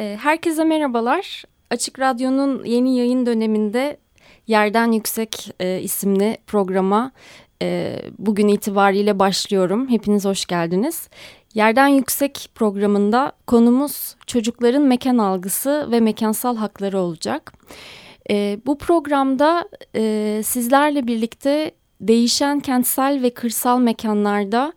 Ee, herkese merhabalar. Açık Radyo'nun yeni yayın döneminde Yerden Yüksek e, isimli programa e, bugün itibariyle başlıyorum. Hepiniz hoş geldiniz. Yerden Yüksek programında konumuz çocukların mekan algısı ve mekansal hakları olacak. E, bu programda e, sizlerle birlikte değişen kentsel ve kırsal mekanlarda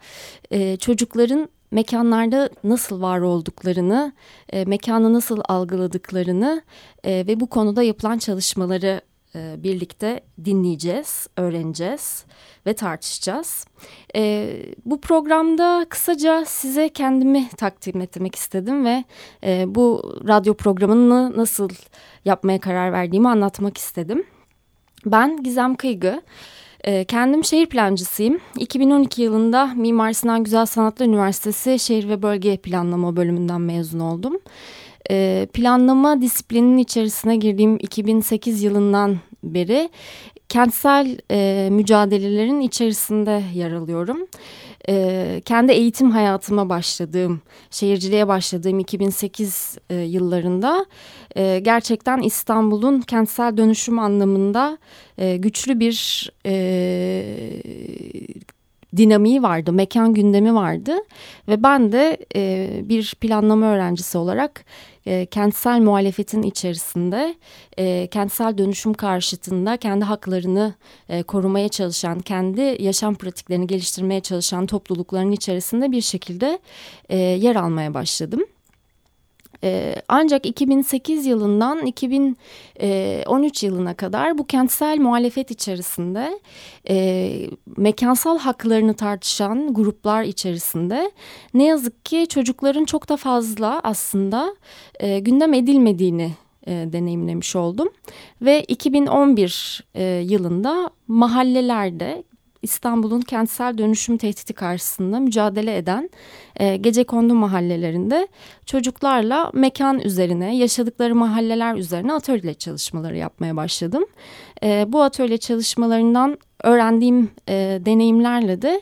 e, çocukların mekanlarda nasıl var olduklarını, e, mekanı nasıl algıladıklarını e, ve bu konuda yapılan çalışmaları e, birlikte dinleyeceğiz, öğreneceğiz ve tartışacağız. E, bu programda kısaca size kendimi takdim etmek istedim ve e, bu radyo programını nasıl yapmaya karar verdiğimi anlatmak istedim. Ben Gizem Kıygı. Ee, kendim şehir plancısıyım. 2012 yılında Mimar Sinan Güzel Sanatlar Üniversitesi Şehir ve Bölge Planlama bölümünden mezun oldum. Ee, planlama disiplininin içerisine girdiğim 2008 yılından beri kentsel e, mücadelelerin içerisinde yer alıyorum. E, kendi eğitim hayatıma başladığım, şehirciliğe başladığım 2008 e, yıllarında e, gerçekten İstanbul'un kentsel dönüşüm anlamında e, güçlü bir e, dinamiği vardı, mekan gündemi vardı ve ben de e, bir planlama öğrencisi olarak e, kentsel muhalefetin içerisinde e, kentsel dönüşüm karşıtında kendi haklarını e, korumaya çalışan, kendi yaşam pratiklerini geliştirmeye çalışan toplulukların içerisinde bir şekilde e, yer almaya başladım. Ee, ancak 2008 yılından 2013 yılına kadar bu kentsel muhalefet içerisinde e, mekansal haklarını tartışan gruplar içerisinde ne yazık ki çocukların çok da fazla aslında e, gündem edilmediğini e, deneyimlemiş oldum. Ve 2011 e, yılında mahallelerde İstanbul'un kentsel dönüşüm tehdidi karşısında mücadele eden e, gece kondu mahallelerinde çocuklarla mekan üzerine, yaşadıkları mahalleler üzerine atölye çalışmaları yapmaya başladım. E, bu atölye çalışmalarından öğrendiğim e, deneyimlerle de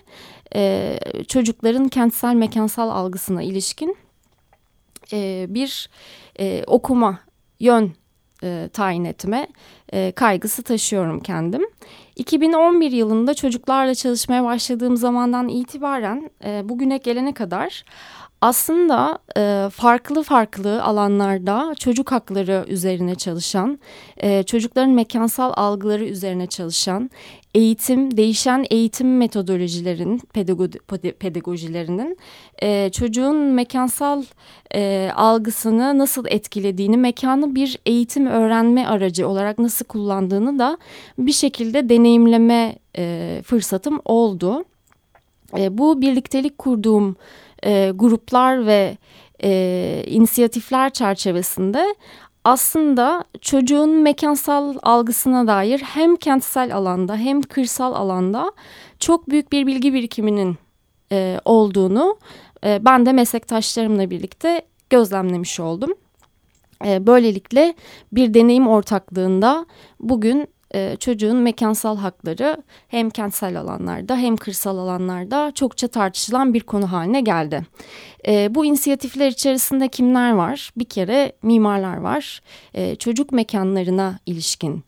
e, çocukların kentsel mekansal algısına ilişkin e, bir e, okuma yön e, tayin etme e, kaygısı taşıyorum kendim. 2011 yılında çocuklarla çalışmaya başladığım zamandan itibaren e, bugüne gelene kadar aslında e, farklı farklı alanlarda çocuk hakları üzerine çalışan, e, çocukların mekansal algıları üzerine çalışan, eğitim, değişen eğitim metodolojilerin, pedagoji, pedagojilerinin e, çocuğun mekansal e, algısını nasıl etkilediğini, mekanı bir eğitim öğrenme aracı olarak nasıl kullandığını da bir şekilde deneyimleme e, fırsatım oldu. E, bu birliktelik kurduğum e, gruplar ve e, inisiyatifler çerçevesinde aslında çocuğun mekansal algısına dair hem kentsel alanda hem kırsal alanda çok büyük bir bilgi birikiminin e, olduğunu e, ben de meslektaşlarımla birlikte gözlemlemiş oldum. E, böylelikle bir deneyim ortaklığında bugün e, çocuğun mekansal hakları hem kentsel alanlarda hem kırsal alanlarda çokça tartışılan bir konu haline geldi. E, bu inisiyatifler içerisinde kimler var? Bir kere mimarlar var. E, çocuk mekanlarına ilişkin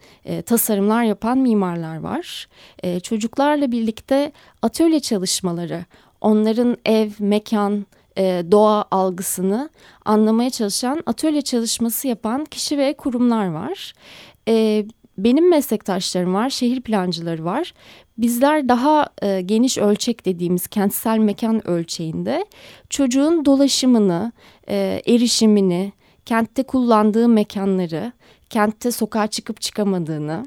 tasarımlar yapan mimarlar var. Çocuklarla birlikte atölye çalışmaları, onların ev, mekan, doğa algısını anlamaya çalışan atölye çalışması yapan kişi ve kurumlar var. E, benim meslektaşlarım var, şehir plancıları var. Bizler daha e, geniş ölçek dediğimiz kentsel mekan ölçeğinde çocuğun dolaşımını, e, erişimini, kentte kullandığı mekanları, kentte sokağa çıkıp çıkamadığını,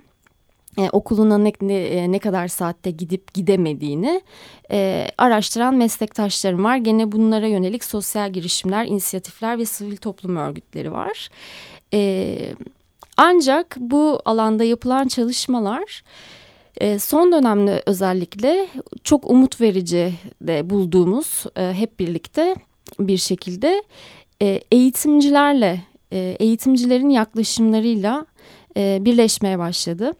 e, okuluna ne, ne, e, ne kadar saatte gidip gidemediğini e, araştıran meslektaşlarım var. Gene bunlara yönelik sosyal girişimler, inisiyatifler ve sivil toplum örgütleri var. Evet ancak bu alanda yapılan çalışmalar e, son dönemde özellikle çok umut verici de bulduğumuz e, hep birlikte bir şekilde e, eğitimcilerle, eğitimcilerin yaklaşımlarıyla birleşmeye başladı.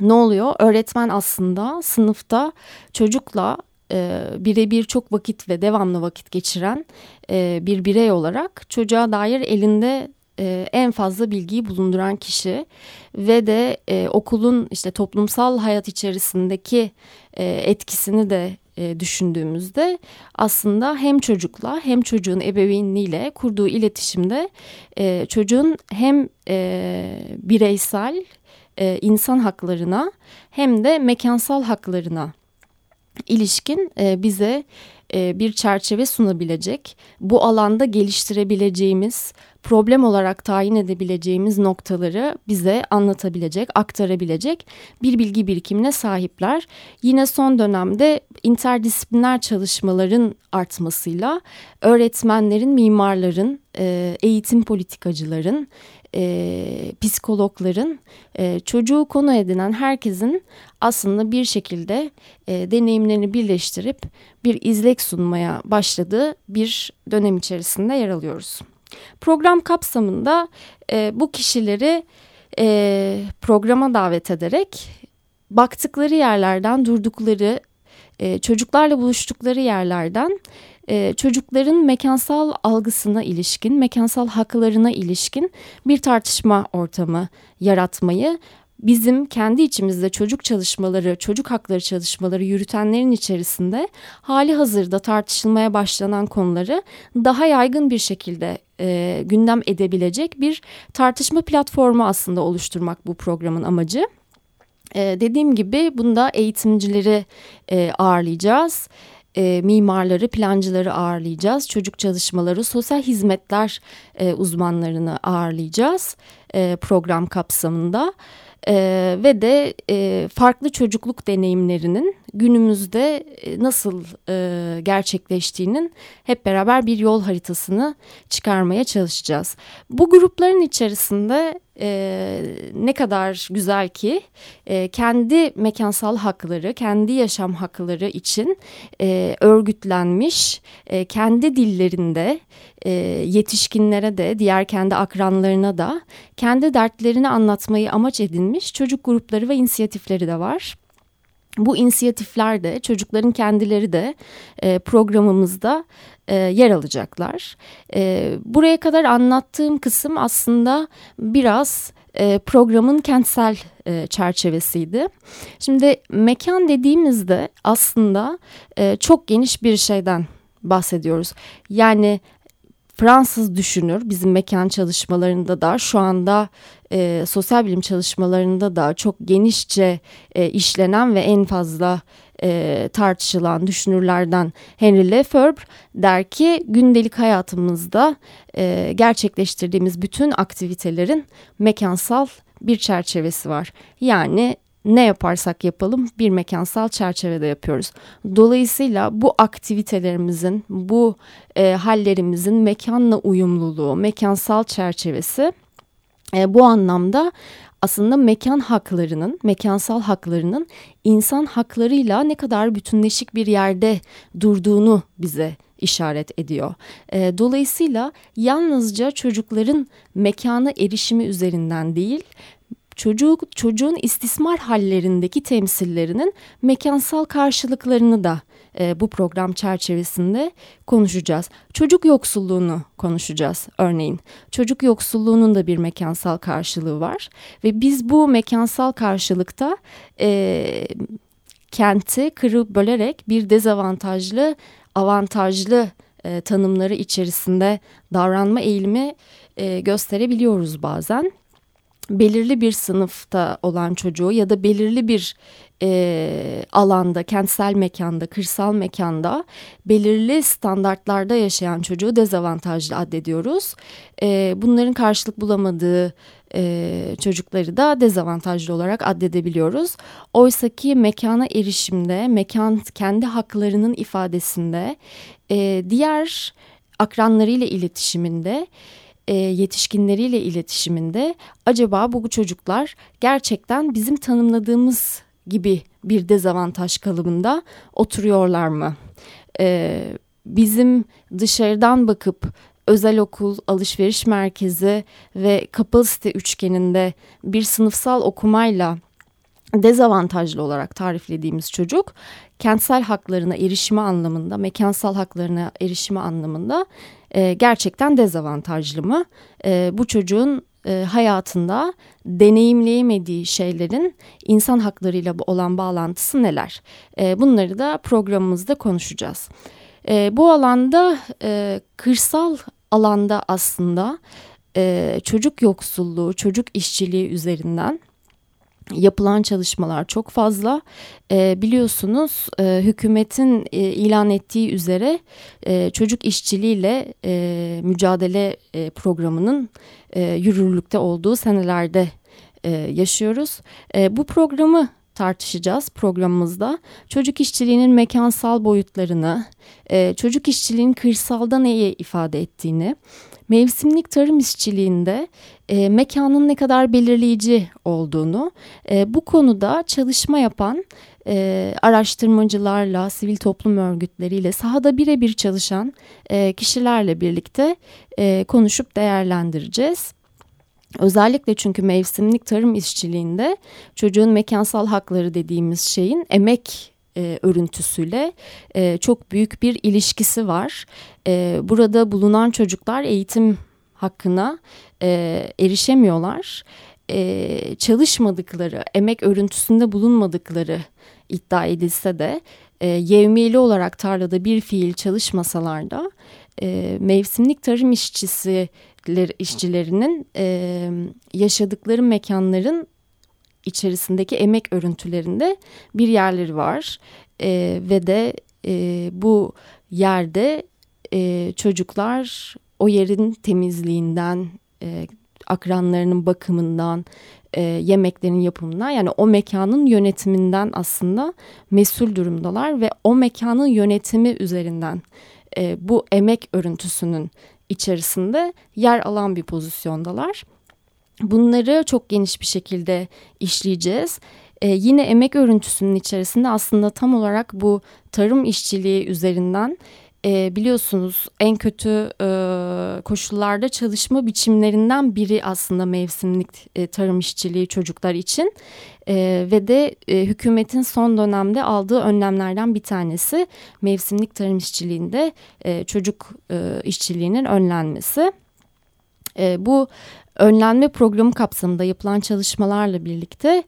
Ne oluyor? Öğretmen aslında sınıfta çocukla e, birebir çok vakit ve devamlı vakit geçiren e, bir birey olarak çocuğa dair elinde e, en fazla bilgiyi bulunduran kişi ve de e, okulun işte toplumsal hayat içerisindeki e, etkisini de e, düşündüğümüzde aslında hem çocukla hem çocuğun ebeveynliğiyle kurduğu iletişimde e, çocuğun hem e, bireysel e, insan haklarına hem de mekansal haklarına ilişkin e, bize e, bir çerçeve sunabilecek, bu alanda geliştirebileceğimiz, problem olarak tayin edebileceğimiz noktaları bize anlatabilecek, aktarabilecek bir bilgi birikimine sahipler. Yine son dönemde interdisipliner çalışmaların artmasıyla öğretmenlerin, mimarların, e, eğitim politikacıların, e, psikologların e, çocuğu konu edinen herkesin aslında bir şekilde e, deneyimlerini birleştirip bir izlek sunmaya başladığı bir dönem içerisinde yer alıyoruz. Program kapsamında e, bu kişileri e, programa davet ederek baktıkları yerlerden durdukları e, çocuklarla buluştukları yerlerden e, çocukların mekansal algısına ilişkin, mekansal haklarına ilişkin bir tartışma ortamı yaratmayı bizim kendi içimizde çocuk çalışmaları, çocuk hakları çalışmaları yürütenlerin içerisinde hali hazırda tartışılmaya başlanan konuları daha yaygın bir şekilde e, gündem edebilecek bir tartışma platformu aslında oluşturmak bu programın amacı. Ee, dediğim gibi bunda eğitimcileri e, ağırlayacağız. E, mimarları, plancıları ağırlayacağız. Çocuk çalışmaları, sosyal hizmetler e, uzmanlarını ağırlayacağız e, program kapsamında. E, ve de e, farklı çocukluk deneyimlerinin günümüzde e, nasıl e, gerçekleştiğinin hep beraber bir yol haritasını çıkarmaya çalışacağız. Bu grupların içerisinde e, ne kadar güzel ki e, kendi mekansal hakları, kendi yaşam hakları için e, örgütlenmiş, e, kendi dillerinde e, yetişkinlere de, diğer kendi akranlarına da kendi dertlerini anlatmayı amaç edinmiş çocuk grupları ve inisiyatifleri de var. Bu inisiyatifler de çocukların kendileri de e, programımızda e, yer alacaklar. E, buraya kadar anlattığım kısım aslında biraz e, programın kentsel e, çerçevesiydi. Şimdi mekan dediğimizde aslında e, çok geniş bir şeyden bahsediyoruz. Yani Fransız düşünür bizim mekan çalışmalarında da şu anda e, sosyal bilim çalışmalarında da çok genişçe e, işlenen ve en fazla e, tartışılan düşünürlerden Henry Lefebvre der ki gündelik hayatımızda e, gerçekleştirdiğimiz bütün aktivitelerin mekansal bir çerçevesi var. Yani ne yaparsak yapalım bir mekansal çerçevede yapıyoruz. Dolayısıyla bu aktivitelerimizin, bu e, hallerimizin mekanla uyumluluğu, mekansal çerçevesi e, bu anlamda aslında mekan haklarının, mekansal haklarının insan haklarıyla ne kadar bütünleşik bir yerde durduğunu bize işaret ediyor. E, dolayısıyla yalnızca çocukların mekana erişimi üzerinden değil, çocuk çocuğun istismar hallerindeki temsillerinin mekansal karşılıklarını da e, bu program çerçevesinde konuşacağız. Çocuk yoksulluğunu konuşacağız örneğin. Çocuk yoksulluğunun da bir mekansal karşılığı var ve biz bu mekansal karşılıkta e, kenti kırıp bölerek bir dezavantajlı avantajlı e, tanımları içerisinde davranma eğilimi e, gösterebiliyoruz bazen belirli bir sınıfta olan çocuğu ya da belirli bir e, alanda, kentsel mekanda, kırsal mekanda belirli standartlarda yaşayan çocuğu dezavantajlı addediyoruz. E, bunların karşılık bulamadığı e, çocukları da dezavantajlı olarak addedebiliyoruz. Oysa ki mekana erişimde, mekan kendi haklarının ifadesinde, e, diğer akranlarıyla iletişiminde e, yetişkinleriyle iletişiminde acaba bu çocuklar gerçekten bizim tanımladığımız gibi bir dezavantaj kalıbında oturuyorlar mı? E, bizim dışarıdan bakıp özel okul, alışveriş merkezi ve kapalı üçgeninde bir sınıfsal okumayla dezavantajlı olarak tariflediğimiz çocuk kentsel haklarına erişimi anlamında, mekansal haklarına erişimi anlamında e, gerçekten dezavantajlı mı? E, bu çocuğun e, hayatında deneyimleyemediği şeylerin insan haklarıyla olan bağlantısı neler? E, bunları da programımızda konuşacağız. E, bu alanda e, kırsal alanda aslında e, çocuk yoksulluğu, çocuk işçiliği üzerinden yapılan çalışmalar çok fazla. E, biliyorsunuz e, hükümetin e, ilan ettiği üzere e, çocuk işçiliğiyle e, mücadele e, programının e, yürürlükte olduğu senelerde e, yaşıyoruz. E, bu programı tartışacağız programımızda. Çocuk işçiliğinin mekansal boyutlarını, e, çocuk işçiliğinin kırsalda neye ifade ettiğini, mevsimlik tarım işçiliğinde e, mekanın ne kadar belirleyici olduğunu, e, bu konuda çalışma yapan e, araştırmacılarla, sivil toplum örgütleriyle, sahada birebir çalışan e, kişilerle birlikte e, konuşup değerlendireceğiz. Özellikle çünkü mevsimlik tarım işçiliğinde çocuğun mekansal hakları dediğimiz şeyin emek e, örüntüsüyle e, çok büyük bir ilişkisi var. E, burada bulunan çocuklar eğitim hakkına e, erişemiyorlar. E, çalışmadıkları, emek örüntüsünde bulunmadıkları iddia edilse de e, yevmiyeli olarak tarlada bir fiil çalışmasalar da e, mevsimlik tarım işçisi işçilerinin e, yaşadıkları mekanların içerisindeki emek örüntülerinde bir yerleri var e, ve de e, bu yerde e, çocuklar o yerin temizliğinden, e, akranlarının bakımından, e, yemeklerin yapımından yani o mekanın yönetiminden aslında mesul durumdalar ve o mekanın yönetimi üzerinden e, bu emek örüntüsünün içerisinde yer alan bir pozisyondalar. Bunları çok geniş bir şekilde işleyeceğiz. Ee, yine emek örüntüsünün içerisinde aslında tam olarak bu tarım işçiliği üzerinden e, biliyorsunuz en kötü e, koşullarda çalışma biçimlerinden biri aslında mevsimlik e, tarım işçiliği çocuklar için e, ve de e, hükümetin son dönemde aldığı önlemlerden bir tanesi mevsimlik tarım işçiliğinde e, çocuk e, işçiliğinin önlenmesi. E, bu önlenme programı kapsamında yapılan çalışmalarla birlikte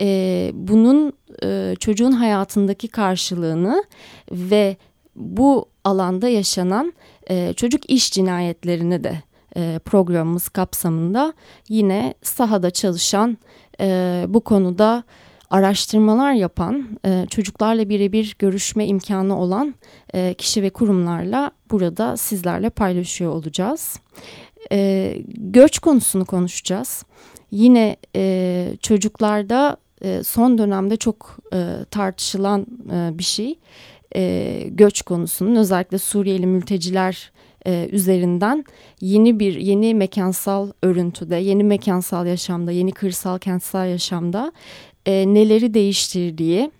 e, bunun e, çocuğun hayatındaki karşılığını ve bu alanda yaşanan e, çocuk iş cinayetlerini de e, programımız kapsamında yine sahada çalışan e, bu konuda araştırmalar yapan e, çocuklarla birebir görüşme imkanı olan e, kişi ve kurumlarla burada sizlerle paylaşıyor olacağız. E, göç konusunu konuşacağız. Yine e, çocuklarda e, son dönemde çok e, tartışılan e, bir şey e, göç konusunun özellikle Suriyeli mülteciler e, üzerinden yeni bir yeni mekansal örüntüde, yeni mekansal yaşamda, yeni kırsal kentsel yaşamda e, neleri değiştirdiği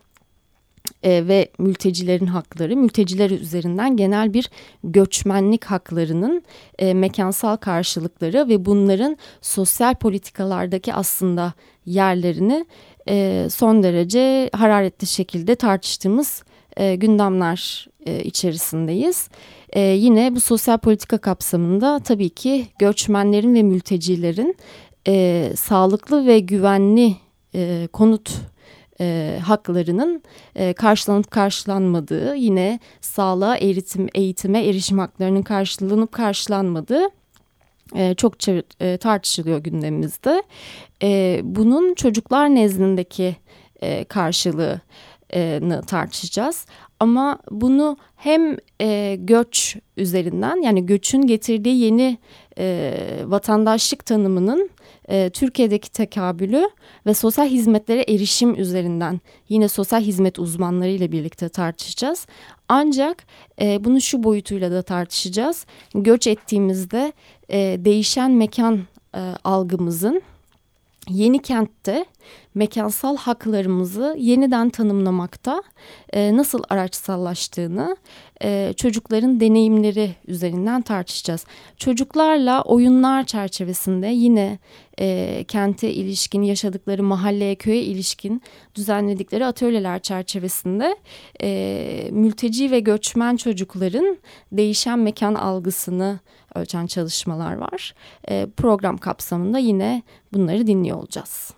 e, ve mültecilerin hakları, mülteciler üzerinden genel bir göçmenlik haklarının e, mekansal karşılıkları ve bunların sosyal politikalardaki aslında yerlerini e, son derece hararetli şekilde tartıştığımız e, gündemler e, içerisindeyiz. E, yine bu sosyal politika kapsamında tabii ki göçmenlerin ve mültecilerin e, sağlıklı ve güvenli e, konut e, haklarının e, karşılanıp karşılanmadığı, yine sağlığa, eğitim, eğitime erişim haklarının karşılanıp karşılanmadığı e, çok e, tartışılıyor gündemimizde. E, bunun çocuklar nezdindeki e, karşılığı tartışacağız. Ama bunu hem e, göç üzerinden yani göçün getirdiği yeni e, vatandaşlık tanımının e, Türkiye'deki tekabülü ve sosyal hizmetlere erişim üzerinden yine sosyal hizmet uzmanları ile birlikte tartışacağız. Ancak e, bunu şu boyutuyla da tartışacağız. Göç ettiğimizde e, değişen mekan e, algımızın yeni kentte mekansal haklarımızı yeniden tanımlamakta e, nasıl araçsallaştığını e, çocukların deneyimleri üzerinden tartışacağız. Çocuklarla oyunlar çerçevesinde yine e, kente ilişkin, yaşadıkları mahalleye, köye ilişkin düzenledikleri atölyeler çerçevesinde e, mülteci ve göçmen çocukların değişen mekan algısını ölçen çalışmalar var. E, program kapsamında yine bunları dinliyor olacağız.